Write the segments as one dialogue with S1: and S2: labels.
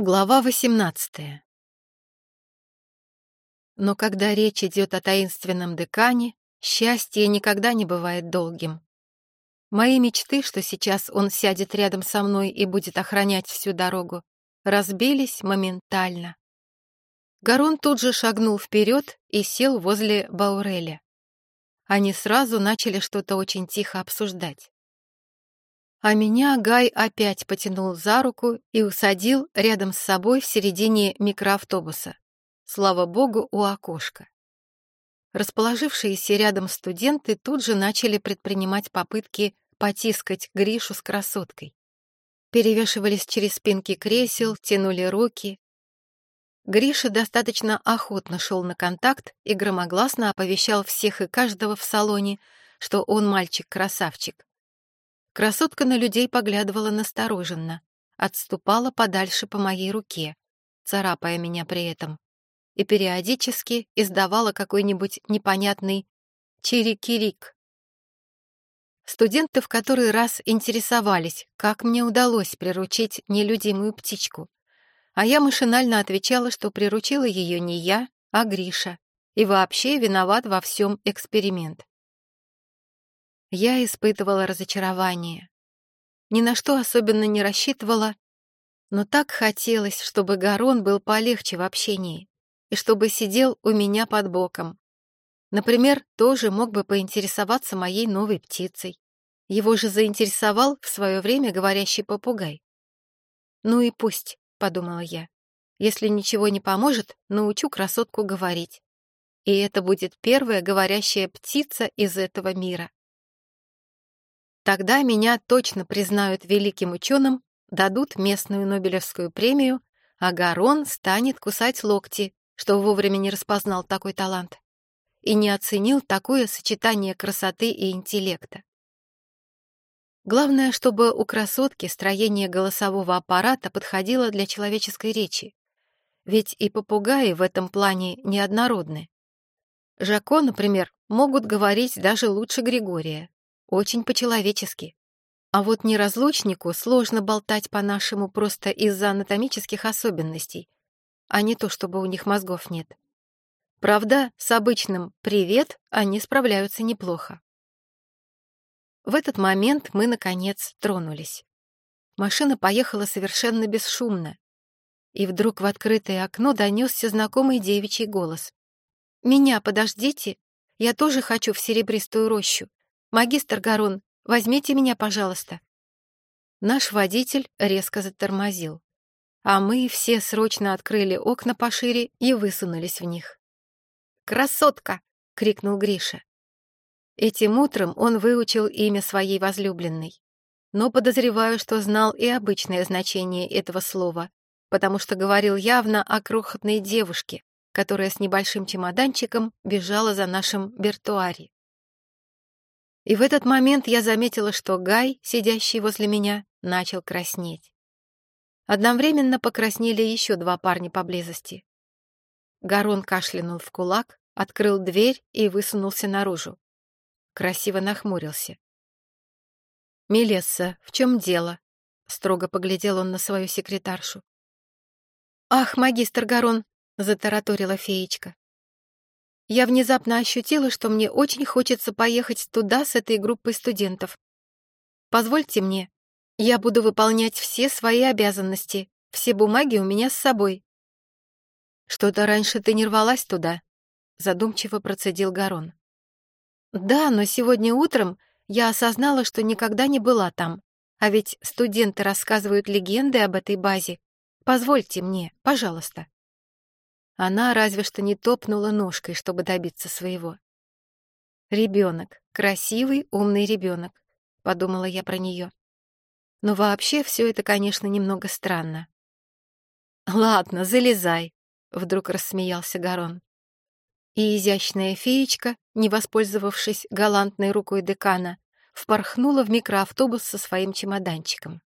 S1: Глава 18 Но когда речь идет о таинственном декане, счастье никогда не бывает долгим. Мои мечты, что сейчас он сядет рядом со мной и будет охранять всю дорогу, разбились моментально. Гарон тут же шагнул вперед и сел возле Бауреля. Они сразу начали что-то очень тихо обсуждать. А меня Гай опять потянул за руку и усадил рядом с собой в середине микроавтобуса. Слава богу, у окошка. Расположившиеся рядом студенты тут же начали предпринимать попытки потискать Гришу с красоткой. Перевешивались через спинки кресел, тянули руки. Гриша достаточно охотно шел на контакт и громогласно оповещал всех и каждого в салоне, что он мальчик-красавчик. Красотка на людей поглядывала настороженно, отступала подальше по моей руке, царапая меня при этом, и периодически издавала какой-нибудь непонятный чирикирик. Студенты в который раз интересовались, как мне удалось приручить нелюдимую птичку, а я машинально отвечала, что приручила ее не я, а Гриша, и вообще виноват во всем эксперимент. Я испытывала разочарование. Ни на что особенно не рассчитывала, но так хотелось, чтобы Гарон был полегче в общении и чтобы сидел у меня под боком. Например, тоже мог бы поинтересоваться моей новой птицей. Его же заинтересовал в свое время говорящий попугай. «Ну и пусть», — подумала я. «Если ничего не поможет, научу красотку говорить. И это будет первая говорящая птица из этого мира». Тогда меня точно признают великим ученым, дадут местную Нобелевскую премию, а Гарон станет кусать локти, что вовремя не распознал такой талант и не оценил такое сочетание красоты и интеллекта. Главное, чтобы у красотки строение голосового аппарата подходило для человеческой речи, ведь и попугаи в этом плане неоднородны. Жако, например, могут говорить даже лучше Григория, очень по-человечески. А вот неразлучнику сложно болтать по-нашему просто из-за анатомических особенностей, а не то, чтобы у них мозгов нет. Правда, с обычным «привет» они справляются неплохо. В этот момент мы, наконец, тронулись. Машина поехала совершенно бесшумно, и вдруг в открытое окно донесся знакомый девичий голос. «Меня подождите, я тоже хочу в серебристую рощу. «Магистр Гарон, возьмите меня, пожалуйста». Наш водитель резко затормозил, а мы все срочно открыли окна пошире и высунулись в них. «Красотка!» — крикнул Гриша. Этим утром он выучил имя своей возлюбленной, но подозреваю, что знал и обычное значение этого слова, потому что говорил явно о крохотной девушке, которая с небольшим чемоданчиком бежала за нашим Бертуари. И в этот момент я заметила, что Гай, сидящий возле меня, начал краснеть. Одновременно покраснели еще два парня поблизости. Гарон кашлянул в кулак, открыл дверь и высунулся наружу. Красиво нахмурился. «Мелесса, в чем дело?» — строго поглядел он на свою секретаршу. «Ах, магистр Гарон!» — затараторила феечка. Я внезапно ощутила, что мне очень хочется поехать туда с этой группой студентов. Позвольте мне, я буду выполнять все свои обязанности, все бумаги у меня с собой. Что-то раньше ты не рвалась туда, задумчиво процедил Гарон. Да, но сегодня утром я осознала, что никогда не была там. А ведь студенты рассказывают легенды об этой базе. Позвольте мне, пожалуйста. Она разве что не топнула ножкой, чтобы добиться своего. Ребенок, красивый, умный ребенок, подумала я про нее. Но вообще все это, конечно, немного странно. Ладно, залезай, вдруг рассмеялся Гарон. И изящная феечка, не воспользовавшись галантной рукой декана, впорхнула в микроавтобус со своим чемоданчиком.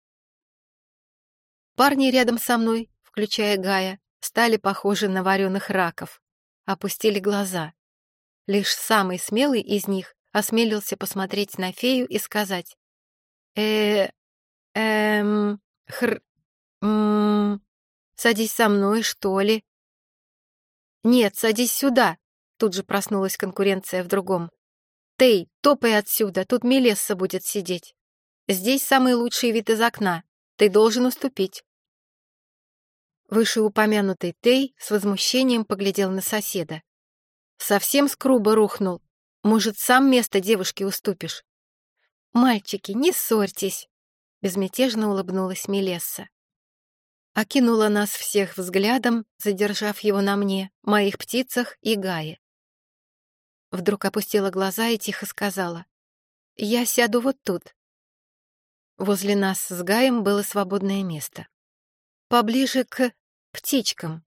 S1: Парни рядом со мной, включая Гая, стали похожи на вареных раков, опустили глаза. Лишь самый смелый из них осмелился посмотреть на фею и сказать «Э... эм... хр... м...» Садись со мной, что ли?» «Нет, садись сюда!» Тут же проснулась конкуренция в другом. «Тей, топай отсюда, тут Мелесса будет сидеть. Здесь самый лучший вид из окна. Ты должен уступить». Вышеупомянутый Тей с возмущением поглядел на соседа. «Совсем с рухнул. Может, сам место девушки уступишь?» «Мальчики, не ссорьтесь!» Безмятежно улыбнулась Мелесса. Окинула нас всех взглядом, задержав его на мне, моих птицах и Гае. Вдруг опустила глаза и тихо сказала. «Я сяду вот тут». Возле нас с Гаем было свободное место. Поближе к птичкам.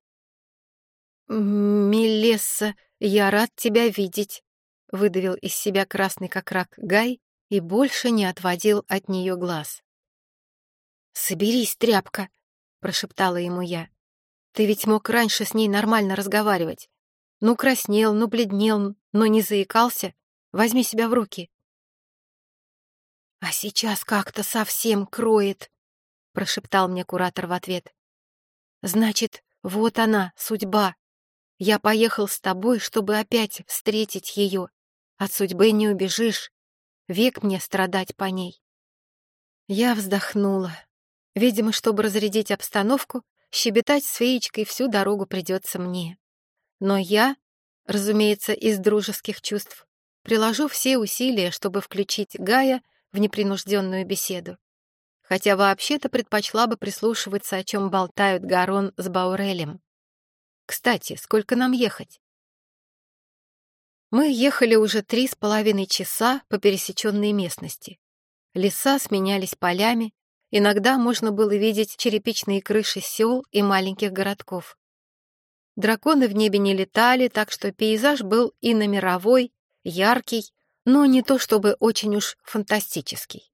S1: «Мелесса, я рад тебя видеть», — выдавил из себя красный как рак Гай и больше не отводил от нее глаз. «Соберись, тряпка», — прошептала ему я. «Ты ведь мог раньше с ней нормально разговаривать. Ну, краснел, ну, бледнел, но не заикался. Возьми себя в руки». «А сейчас как-то совсем кроет», — прошептал мне куратор в ответ. Значит, вот она, судьба. Я поехал с тобой, чтобы опять встретить ее. От судьбы не убежишь. Век мне страдать по ней. Я вздохнула. Видимо, чтобы разрядить обстановку, щебетать с феечкой всю дорогу придется мне. Но я, разумеется, из дружеских чувств, приложу все усилия, чтобы включить Гая в непринужденную беседу хотя вообще-то предпочла бы прислушиваться, о чем болтают Гарон с Баурелем. Кстати, сколько нам ехать? Мы ехали уже три с половиной часа по пересеченной местности. Леса сменялись полями, иногда можно было видеть черепичные крыши сел и маленьких городков. Драконы в небе не летали, так что пейзаж был и на мировой, яркий, но не то чтобы очень уж фантастический.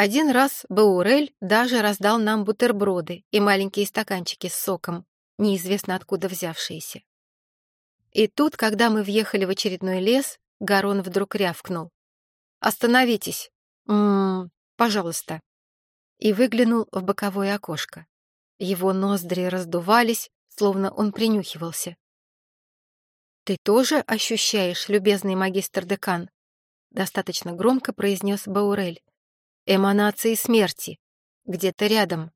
S1: Один раз Баурель даже раздал нам бутерброды и маленькие стаканчики с соком, неизвестно откуда взявшиеся. И тут, когда мы въехали в очередной лес, Гарон вдруг рявкнул. «Остановитесь! М-м, пожалуйста!» И выглянул в боковое окошко. Его ноздри раздувались, словно он принюхивался. «Ты тоже ощущаешь, любезный магистр-декан?» Достаточно громко произнес Баурель эманации смерти, где-то рядом.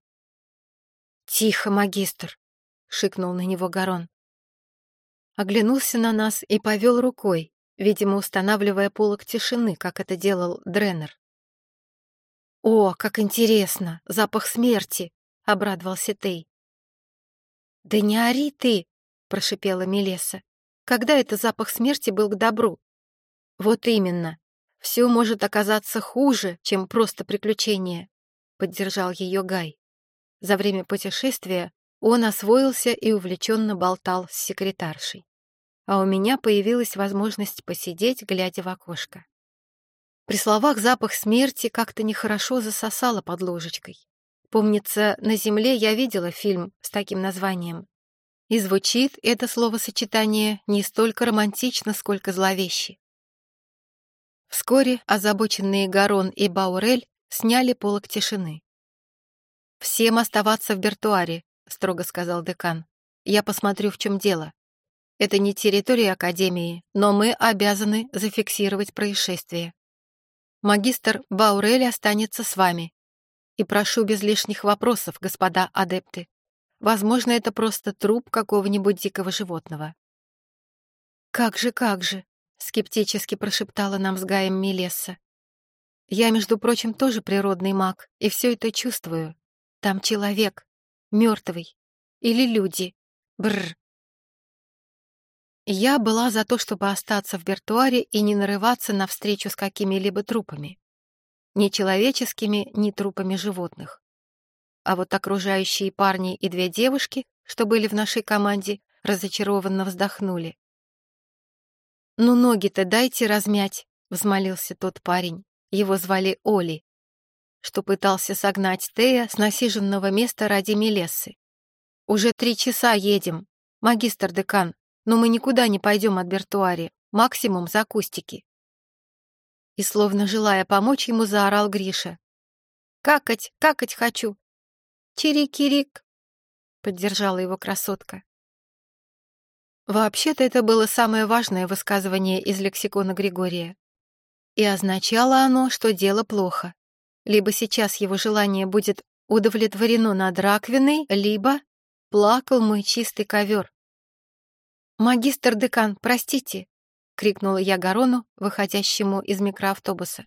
S1: «Тихо, магистр!» — шикнул на него Гарон. Оглянулся на нас и повел рукой, видимо, устанавливая полок тишины, как это делал Дренер. «О, как интересно! Запах смерти!» — обрадовался Тей. «Да не ори ты!» — прошипела Мелеса. «Когда это запах смерти был к добру?» «Вот именно. Все может оказаться хуже, чем просто приключение», — поддержал ее Гай. За время путешествия он освоился и увлеченно болтал с секретаршей. А у меня появилась возможность посидеть, глядя в окошко. При словах «запах смерти» как-то нехорошо засосало под ложечкой. Помнится, на Земле я видела фильм с таким названием. И звучит это словосочетание не столько романтично, сколько зловеще. Вскоре озабоченные Гарон и Баурель сняли полок тишины. «Всем оставаться в Бертуаре», — строго сказал декан. «Я посмотрю, в чем дело. Это не территория Академии, но мы обязаны зафиксировать происшествие. Магистр Баурель останется с вами. И прошу без лишних вопросов, господа адепты. Возможно, это просто труп какого-нибудь дикого животного». «Как же, как же!» Скептически прошептала нам с Гаем Милесса. Я, между прочим, тоже природный маг, и все это чувствую. Там человек, мертвый, или люди. Бррр. Я была за то, чтобы остаться в Бертуаре и не нарываться на встречу с какими-либо трупами. Ни человеческими, ни трупами животных. А вот окружающие парни и две девушки, что были в нашей команде, разочарованно вздохнули. «Ну, ноги-то дайте размять», — взмолился тот парень. Его звали Оли, что пытался согнать Тея с насиженного места ради Мелессы. «Уже три часа едем. Магистр-декан, но мы никуда не пойдем от Бертуари, максимум за кустики». И, словно желая помочь ему, заорал Гриша. «Какать, какать хочу!» «Чирик-кирик!» поддержала его красотка. Вообще-то это было самое важное высказывание из лексикона Григория. И означало оно, что дело плохо. Либо сейчас его желание будет удовлетворено над раковиной, либо плакал мой чистый ковер. «Магистр декан, простите!» — крикнула я Гарону, выходящему из микроавтобуса.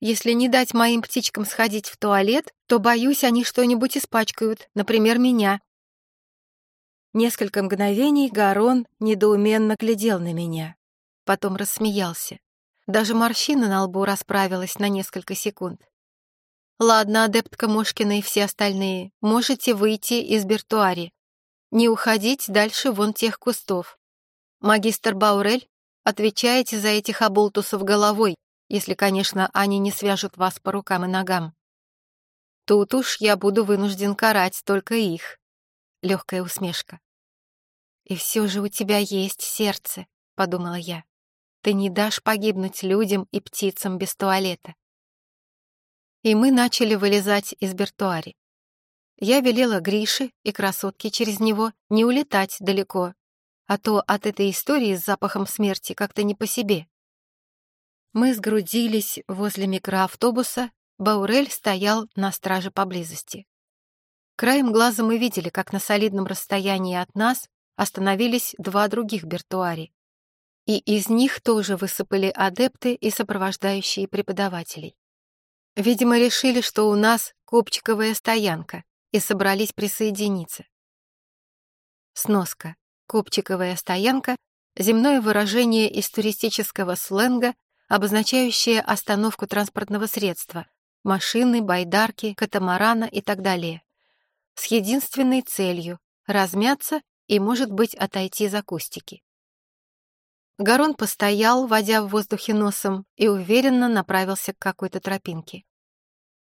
S1: «Если не дать моим птичкам сходить в туалет, то, боюсь, они что-нибудь испачкают, например, меня». Несколько мгновений Гарон недоуменно глядел на меня. Потом рассмеялся. Даже морщина на лбу расправилась на несколько секунд. «Ладно, адептка Мошкина и все остальные, можете выйти из Бертуари. Не уходить дальше вон тех кустов. Магистр Баурель, отвечаете за этих оболтусов головой, если, конечно, они не свяжут вас по рукам и ногам. Тут уж я буду вынужден карать только их». Легкая усмешка. «И все же у тебя есть сердце», — подумала я. «Ты не дашь погибнуть людям и птицам без туалета». И мы начали вылезать из бертуари. Я велела Грише и красотке через него не улетать далеко, а то от этой истории с запахом смерти как-то не по себе. Мы сгрудились возле микроавтобуса, Баурель стоял на страже поблизости. Краем глаза мы видели, как на солидном расстоянии от нас остановились два других бертуари. И из них тоже высыпали адепты и сопровождающие преподавателей. Видимо, решили, что у нас копчиковая стоянка, и собрались присоединиться. Сноска. Копчиковая стоянка — земное выражение из туристического сленга, обозначающее остановку транспортного средства — машины, байдарки, катамарана и так далее, с единственной целью — размяться и, может быть, отойти за кустики. Гарон постоял, водя в воздухе носом, и уверенно направился к какой-то тропинке.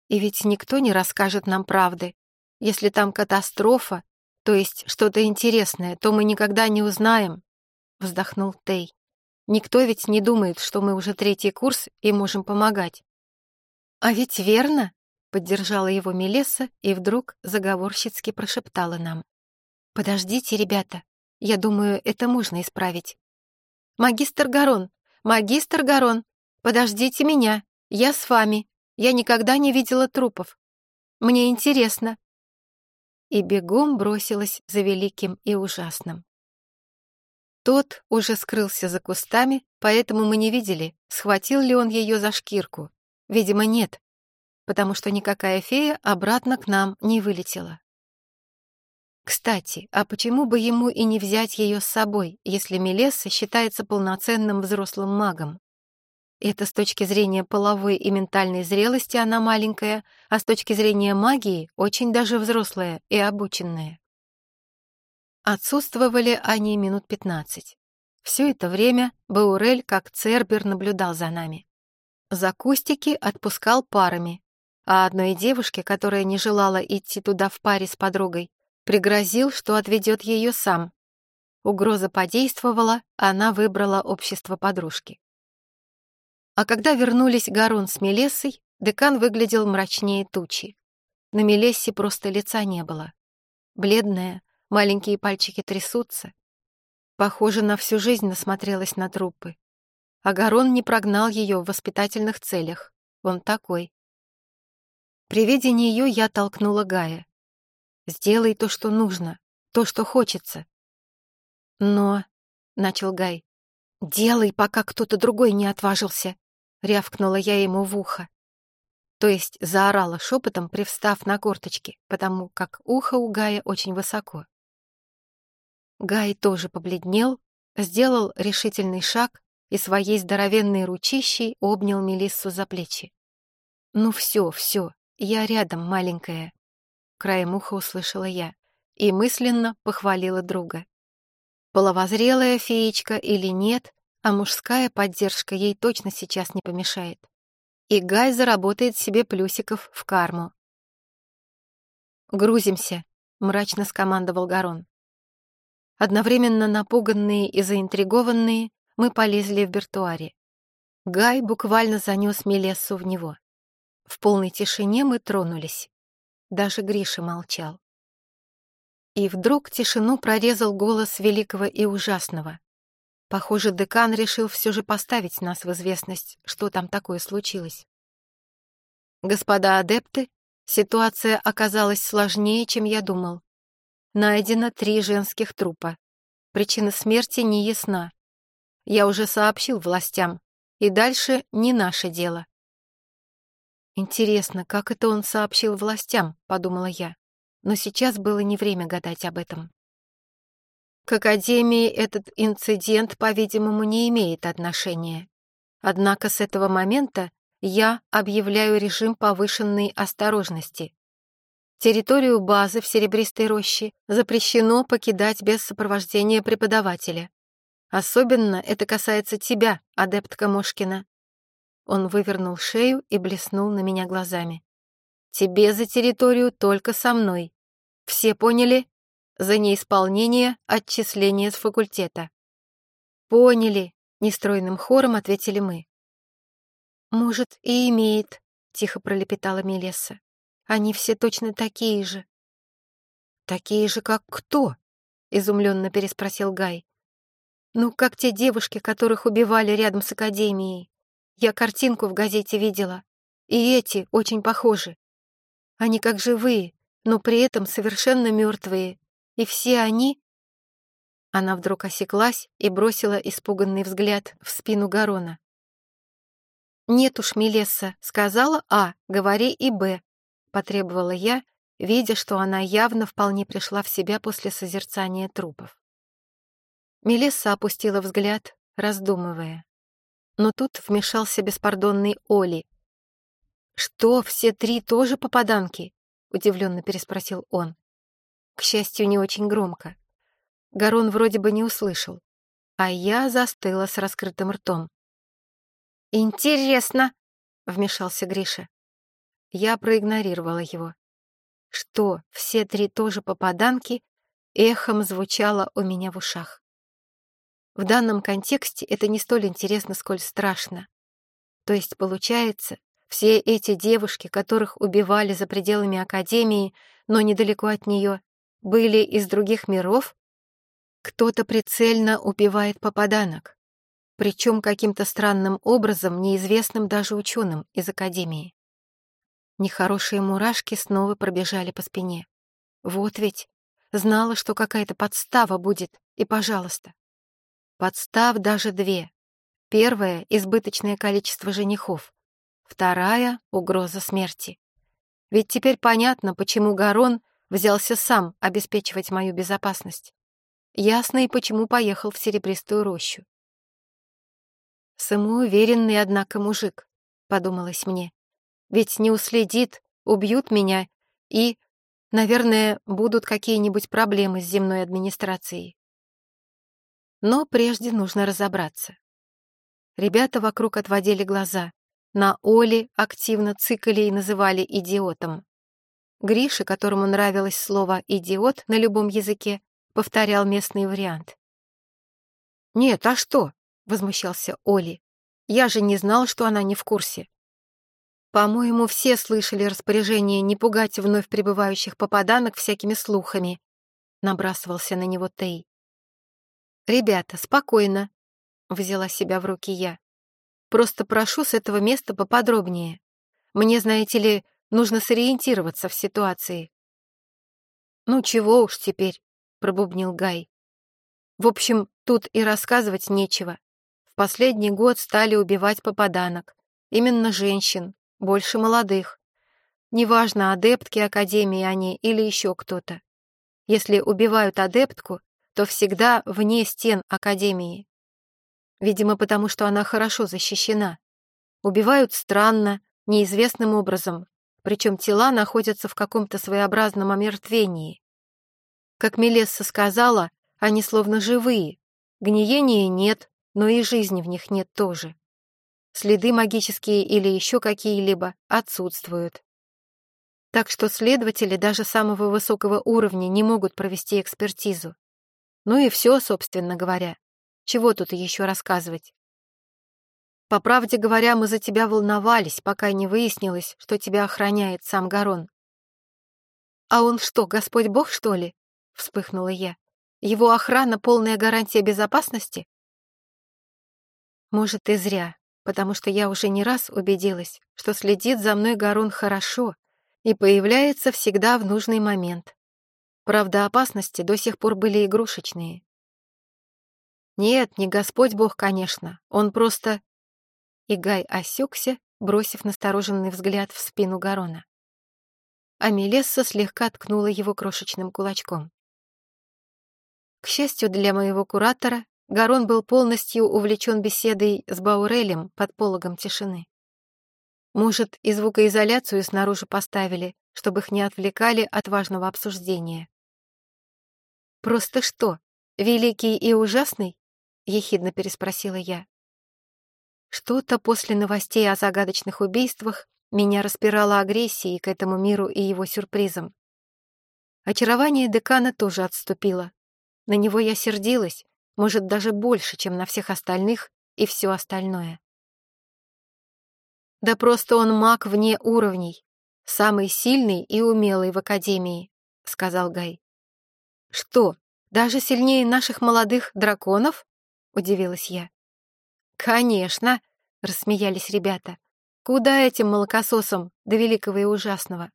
S1: И ведь никто не расскажет нам правды. Если там катастрофа, то есть что-то интересное, то мы никогда не узнаем, — вздохнул Тей. Никто ведь не думает, что мы уже третий курс и можем помогать. А ведь верно, — поддержала его Мелесса и вдруг заговорщицки прошептала нам. «Подождите, ребята, я думаю, это можно исправить». «Магистр Гарон! Магистр Гарон! Подождите меня! Я с вами! Я никогда не видела трупов! Мне интересно!» И бегом бросилась за великим и ужасным. Тот уже скрылся за кустами, поэтому мы не видели, схватил ли он ее за шкирку. Видимо, нет, потому что никакая фея обратно к нам не вылетела. Кстати, а почему бы ему и не взять ее с собой, если Мелесса считается полноценным взрослым магом? Это с точки зрения половой и ментальной зрелости она маленькая, а с точки зрения магии очень даже взрослая и обученная. Отсутствовали они минут пятнадцать. Все это время Баурель, как цербер, наблюдал за нами. За кустики отпускал парами, а одной девушке, которая не желала идти туда в паре с подругой, Пригрозил, что отведет ее сам. Угроза подействовала, она выбрала общество подружки. А когда вернулись Гарон с Мелессой, декан выглядел мрачнее тучи. На Мелессе просто лица не было. Бледная, маленькие пальчики трясутся. Похоже, на всю жизнь насмотрелась на трупы. А Гарон не прогнал ее в воспитательных целях. Он такой. При виде нее я толкнула Гая. Сделай то, что нужно, то, что хочется. Но, — начал Гай, — делай, пока кто-то другой не отважился, — рявкнула я ему в ухо. То есть заорала шепотом, привстав на корточки, потому как ухо у Гая очень высоко. Гай тоже побледнел, сделал решительный шаг и своей здоровенной ручищей обнял Мелиссу за плечи. «Ну все, все, я рядом, маленькая краем уха услышала я и мысленно похвалила друга. Половозрелая феечка или нет, а мужская поддержка ей точно сейчас не помешает. И Гай заработает себе плюсиков в карму. «Грузимся», — мрачно скомандовал Гарон. Одновременно напуганные и заинтригованные, мы полезли в бертуаре. Гай буквально занес Мелессу в него. В полной тишине мы тронулись. Даже Гриша молчал. И вдруг тишину прорезал голос великого и ужасного. Похоже, декан решил все же поставить нас в известность, что там такое случилось. Господа адепты, ситуация оказалась сложнее, чем я думал. Найдено три женских трупа. Причина смерти не ясна. Я уже сообщил властям, и дальше не наше дело. Интересно, как это он сообщил властям, подумала я. Но сейчас было не время гадать об этом. К Академии этот инцидент, по-видимому, не имеет отношения. Однако с этого момента я объявляю режим повышенной осторожности. Территорию базы в Серебристой роще запрещено покидать без сопровождения преподавателя. Особенно это касается тебя, адептка Мошкина. Он вывернул шею и блеснул на меня глазами. «Тебе за территорию только со мной. Все поняли? За неисполнение отчисления с факультета». «Поняли», — нестройным хором ответили мы. «Может, и имеет», — тихо пролепетала Мелесса. «Они все точно такие же». «Такие же, как кто?» — изумленно переспросил Гай. «Ну, как те девушки, которых убивали рядом с Академией. Я картинку в газете видела. И эти очень похожи. Они как живые, но при этом совершенно мертвые. И все они...» Она вдруг осеклась и бросила испуганный взгляд в спину Гарона. «Нет уж, Мелесса, сказала А, говори и Б», — потребовала я, видя, что она явно вполне пришла в себя после созерцания трупов. Мелесса опустила взгляд, раздумывая. Но тут вмешался беспардонный Оли. «Что, все три тоже попаданки?» — удивленно переспросил он. К счастью, не очень громко. Гарон вроде бы не услышал, а я застыла с раскрытым ртом. «Интересно!» — вмешался Гриша. Я проигнорировала его. Что, все три тоже попаданки, эхом звучало у меня в ушах. В данном контексте это не столь интересно, сколь страшно. То есть, получается, все эти девушки, которых убивали за пределами Академии, но недалеко от нее, были из других миров? Кто-то прицельно убивает попаданок, причем каким-то странным образом, неизвестным даже ученым из Академии. Нехорошие мурашки снова пробежали по спине. Вот ведь, знала, что какая-то подстава будет, и пожалуйста. Подстав даже две. Первая — избыточное количество женихов. Вторая — угроза смерти. Ведь теперь понятно, почему Гарон взялся сам обеспечивать мою безопасность. Ясно и почему поехал в Серебристую рощу. Самоуверенный, однако, мужик, подумалось мне. Ведь не уследит, убьют меня и, наверное, будут какие-нибудь проблемы с земной администрацией. Но прежде нужно разобраться. Ребята вокруг отводили глаза. На Оле активно цикали и называли идиотом. Гриша, которому нравилось слово «идиот» на любом языке, повторял местный вариант. «Нет, а что?» — возмущался Оли. «Я же не знал, что она не в курсе». «По-моему, все слышали распоряжение не пугать вновь прибывающих попаданок всякими слухами», — набрасывался на него Тей. «Ребята, спокойно», — взяла себя в руки я. «Просто прошу с этого места поподробнее. Мне, знаете ли, нужно сориентироваться в ситуации». «Ну чего уж теперь», — пробубнил Гай. «В общем, тут и рассказывать нечего. В последний год стали убивать попаданок. Именно женщин, больше молодых. Неважно, адептки Академии они или еще кто-то. Если убивают адептку, то всегда вне стен Академии. Видимо, потому что она хорошо защищена. Убивают странно, неизвестным образом, причем тела находятся в каком-то своеобразном омертвении. Как Мелесса сказала, они словно живые, гниения нет, но и жизни в них нет тоже. Следы магические или еще какие-либо отсутствуют. Так что следователи даже самого высокого уровня не могут провести экспертизу. Ну и все, собственно говоря. Чего тут еще рассказывать? По правде говоря, мы за тебя волновались, пока не выяснилось, что тебя охраняет сам Гарон. А он что, Господь Бог, что ли? вспыхнула я. «Его охрана — полная гарантия безопасности?» «Может, и зря, потому что я уже не раз убедилась, что следит за мной Гарун хорошо и появляется всегда в нужный момент. Правда, опасности до сих пор были игрушечные. Нет, не Господь Бог, конечно, он просто... И Гай осекся, бросив настороженный взгляд в спину Гарона. А Мелесса слегка ткнула его крошечным кулачком. К счастью для моего куратора, Гарон был полностью увлечен беседой с Баурелем под пологом тишины. Может, и звукоизоляцию снаружи поставили, чтобы их не отвлекали от важного обсуждения. «Просто что, великий и ужасный?» — ехидно переспросила я. Что-то после новостей о загадочных убийствах меня распирало агрессией к этому миру и его сюрпризам. Очарование декана тоже отступило. На него я сердилась, может, даже больше, чем на всех остальных и все остальное. Да просто он маг вне уровней, самый сильный и умелый в Академии, — сказал Гай. Что, даже сильнее наших молодых драконов? — удивилась я. Конечно, — рассмеялись ребята. Куда этим молокососам до великого и ужасного?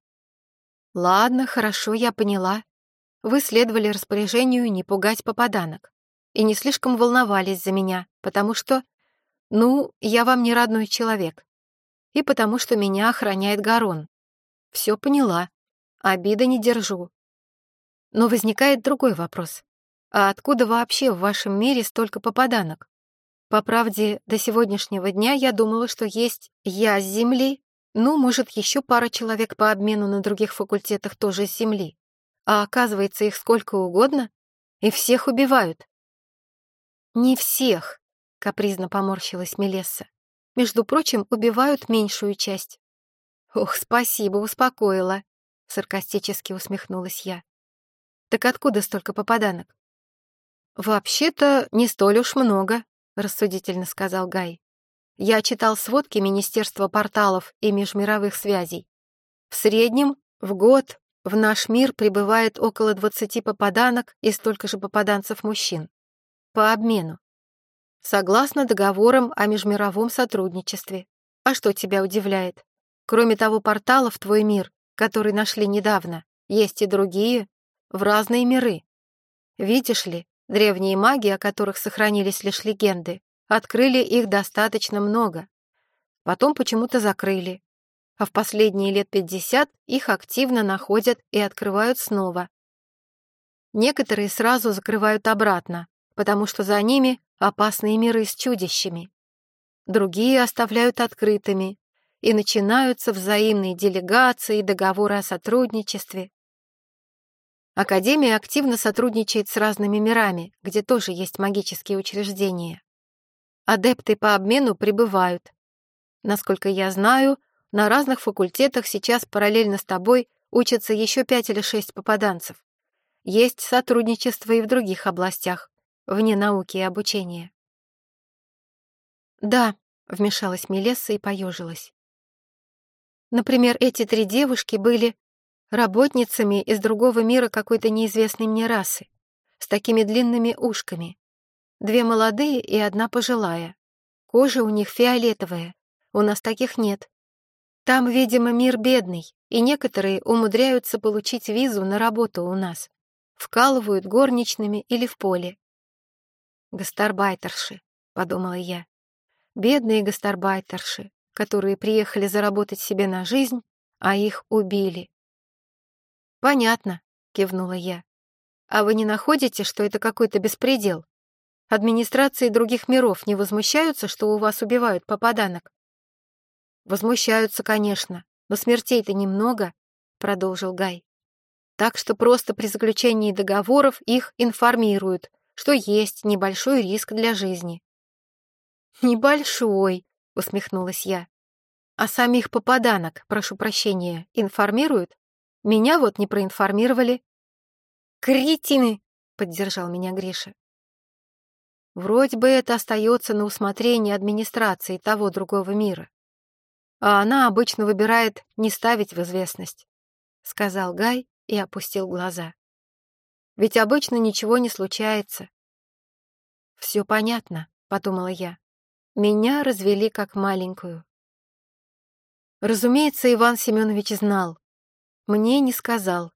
S1: Ладно, хорошо, я поняла. Вы следовали распоряжению не пугать попаданок и не слишком волновались за меня, потому что, ну, я вам не родной человек и потому что меня охраняет Гарон. Все поняла, обида не держу. Но возникает другой вопрос. А откуда вообще в вашем мире столько попаданок? По правде, до сегодняшнего дня я думала, что есть я с Земли, ну, может, еще пара человек по обмену на других факультетах тоже с Земли. А оказывается, их сколько угодно, и всех убивают. «Не всех», — капризно поморщилась Мелесса. Между прочим, убивают меньшую часть. Ох, спасибо, успокоила, саркастически усмехнулась я. Так откуда столько попаданок? Вообще-то не столь уж много, рассудительно сказал Гай. Я читал сводки Министерства порталов и межмировых связей. В среднем в год в наш мир прибывает около 20 попаданок и столько же попаданцев мужчин. По обмену. Согласно договорам о межмировом сотрудничестве. А что тебя удивляет? Кроме того портала в твой мир, который нашли недавно, есть и другие, в разные миры. Видишь ли, древние маги, о которых сохранились лишь легенды, открыли их достаточно много. Потом почему-то закрыли. А в последние лет пятьдесят их активно находят и открывают снова. Некоторые сразу закрывают обратно, потому что за ними опасные миры с чудищами. Другие оставляют открытыми, и начинаются взаимные делегации договоры о сотрудничестве. Академия активно сотрудничает с разными мирами, где тоже есть магические учреждения. Адепты по обмену прибывают. Насколько я знаю, на разных факультетах сейчас параллельно с тобой учатся еще пять или шесть попаданцев. Есть сотрудничество и в других областях, вне науки и обучения. «Да», — вмешалась Мелесса и поежилась. «Например, эти три девушки были работницами из другого мира какой-то неизвестной мне расы, с такими длинными ушками. Две молодые и одна пожилая. Кожа у них фиолетовая, у нас таких нет. Там, видимо, мир бедный, и некоторые умудряются получить визу на работу у нас. Вкалывают горничными или в поле. «Гастарбайтерши», — подумала я. «Бедные гастарбайтерши, которые приехали заработать себе на жизнь, а их убили». «Понятно», — кивнула я. «А вы не находите, что это какой-то беспредел? Администрации других миров не возмущаются, что у вас убивают попаданок?» «Возмущаются, конечно, но смертей-то немного», — продолжил Гай. «Так что просто при заключении договоров их информируют, что есть небольшой риск для жизни. «Небольшой», — усмехнулась я. «А самих попаданок, прошу прощения, информируют? Меня вот не проинформировали». «Кретины!» — поддержал меня Гриша. Вроде бы это остается на усмотрение администрации того другого мира. А она обычно выбирает не ставить в известность, — сказал Гай и опустил глаза. Ведь обычно ничего не случается. «Все понятно», — подумала я. «Меня развели как маленькую». Разумеется, Иван Семенович знал. Мне не сказал.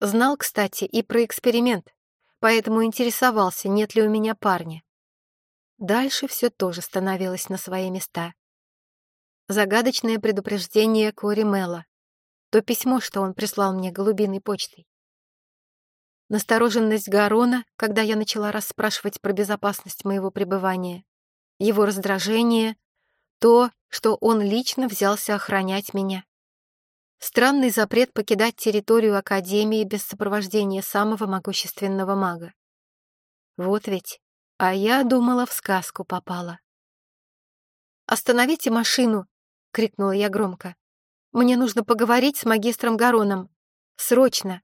S1: Знал, кстати, и про эксперимент, поэтому интересовался, нет ли у меня парня. Дальше все тоже становилось на свои места. Загадочное предупреждение Кори Мелла. То письмо, что он прислал мне голубиной почтой. Настороженность Гарона, когда я начала расспрашивать про безопасность моего пребывания. Его раздражение. То, что он лично взялся охранять меня. Странный запрет покидать территорию Академии без сопровождения самого могущественного мага. Вот ведь а я думала, в сказку попала. «Остановите машину!» — крикнула я громко. «Мне нужно поговорить с магистром Гароном. Срочно!»